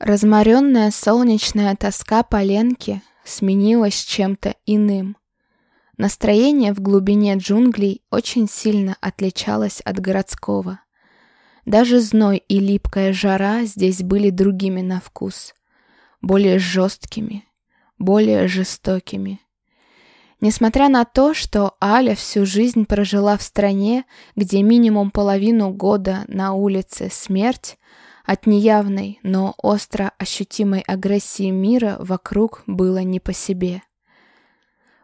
Разморенная солнечная тоска Поленки сменилась чем-то иным. Настроение в глубине джунглей очень сильно отличалось от городского. Даже зной и липкая жара здесь были другими на вкус, более жесткими, более жестокими. Несмотря на то, что Аля всю жизнь прожила в стране, где минимум половину года на улице смерть, от неявной, но остро ощутимой агрессии мира вокруг было не по себе.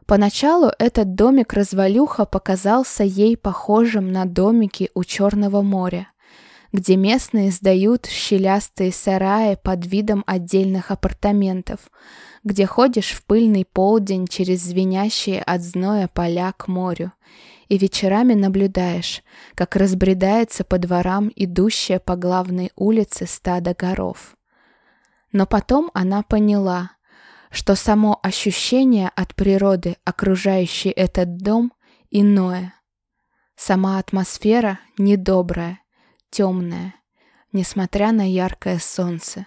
Поначалу этот домик-развалюха показался ей похожим на домики у Черного моря, где местные сдают щелястые сараи под видом отдельных апартаментов, где ходишь в пыльный полдень через звенящие от зноя поля к морю, и вечерами наблюдаешь, как разбредается по дворам идущая по главной улице стадо горов. Но потом она поняла, что само ощущение от природы, окружающей этот дом, иное. Сама атмосфера недобрая, темная, несмотря на яркое солнце.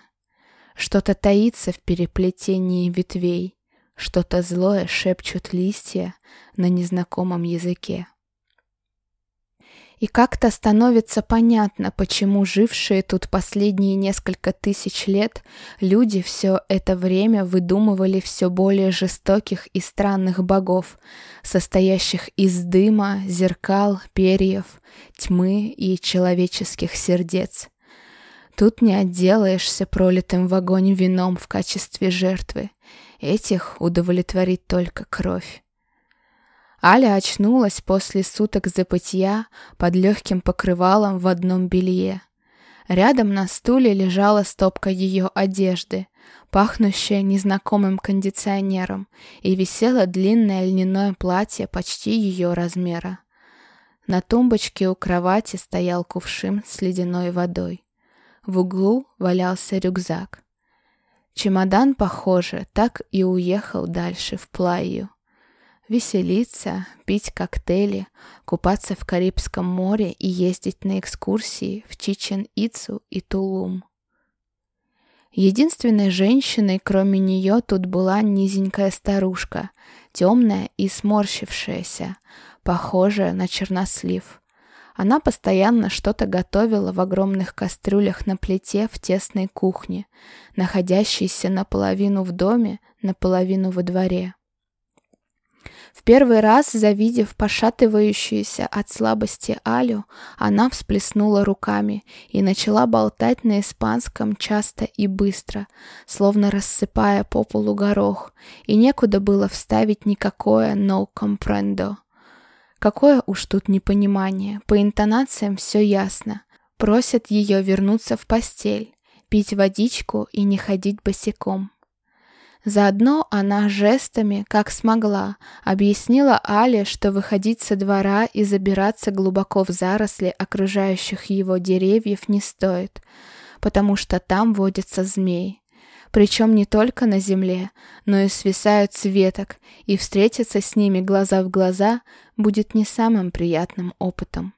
Что-то таится в переплетении ветвей, что-то злое шепчут листья на незнакомом языке. И как-то становится понятно, почему жившие тут последние несколько тысяч лет люди все это время выдумывали все более жестоких и странных богов, состоящих из дыма, зеркал, перьев, тьмы и человеческих сердец. Тут не отделаешься пролитым в огонь вином в качестве жертвы. Этих удовлетворит только кровь. Аля очнулась после суток забытья под легким покрывалом в одном белье. Рядом на стуле лежала стопка ее одежды, пахнущая незнакомым кондиционером, и висело длинное льняное платье почти ее размера. На тумбочке у кровати стоял кувшин с ледяной водой. В углу валялся рюкзак. Чемодан, похоже, так и уехал дальше в Плаю веселиться, пить коктейли, купаться в Карибском море и ездить на экскурсии в Чичен-Ицу и Тулум. Единственной женщиной, кроме нее, тут была низенькая старушка, темная и сморщившаяся, похожая на чернослив. Она постоянно что-то готовила в огромных кастрюлях на плите в тесной кухне, находящейся наполовину в доме, наполовину во дворе. В первый раз, завидев пошатывающуюся от слабости Алю, она всплеснула руками и начала болтать на испанском часто и быстро, словно рассыпая по полу горох, и некуда было вставить никакое «no comprendo». Какое уж тут непонимание, по интонациям все ясно. Просят ее вернуться в постель, пить водичку и не ходить босиком. Заодно она жестами, как смогла, объяснила Але, что выходить со двора и забираться глубоко в заросли окружающих его деревьев не стоит, потому что там водятся змеи. Причем не только на земле, но и свисают с веток, и встретиться с ними глаза в глаза будет не самым приятным опытом.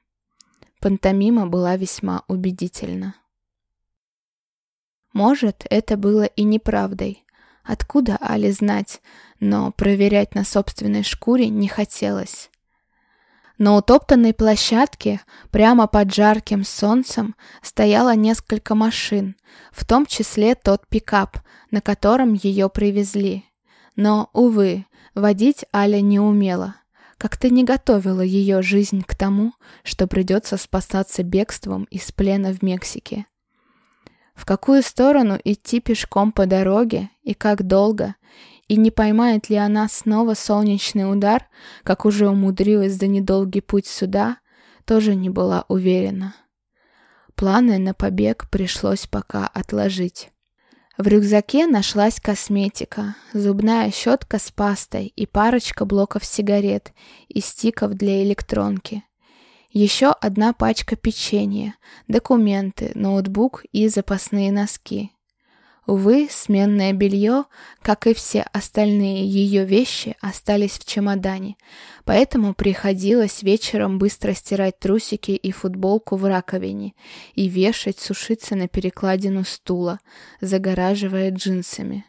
Пантомима была весьма убедительна. Может, это было и неправдой, Откуда Али знать, но проверять на собственной шкуре не хотелось. На утоптанной площадке, прямо под жарким солнцем, стояло несколько машин, в том числе тот пикап, на котором ее привезли. Но, увы, водить Аля не умела. Как-то не готовила ее жизнь к тому, что придется спасаться бегством из плена в Мексике. В какую сторону идти пешком по дороге и как долго, и не поймает ли она снова солнечный удар, как уже умудрилась за недолгий путь сюда, тоже не была уверена. Планы на побег пришлось пока отложить. В рюкзаке нашлась косметика, зубная щетка с пастой и парочка блоков сигарет и стиков для электронки. Еще одна пачка печенья, документы, ноутбук и запасные носки. Увы, сменное белье, как и все остальные ее вещи, остались в чемодане, поэтому приходилось вечером быстро стирать трусики и футболку в раковине и вешать сушиться на перекладину стула, загораживая джинсами.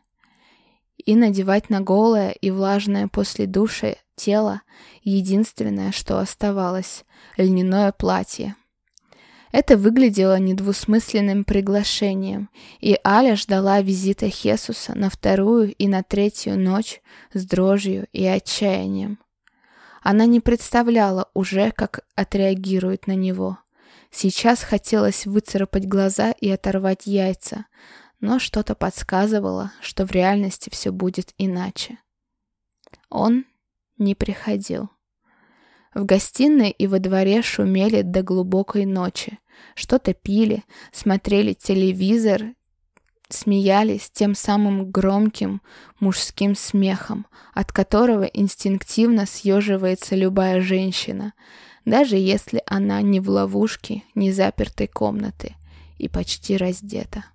И надевать на голое и влажное после душа тело единственное, что оставалось — льняное платье. Это выглядело недвусмысленным приглашением, и Аля ждала визита Хесуса на вторую и на третью ночь с дрожью и отчаянием. Она не представляла уже, как отреагирует на него. Сейчас хотелось выцарапать глаза и оторвать яйца, но что-то подсказывало, что в реальности все будет иначе. Он не приходил. В гостиной и во дворе шумели до глубокой ночи. Что-то пили, смотрели телевизор, смеялись тем самым громким мужским смехом, от которого инстинктивно съеживается любая женщина, даже если она не в ловушке, не запертой комнаты и почти раздета.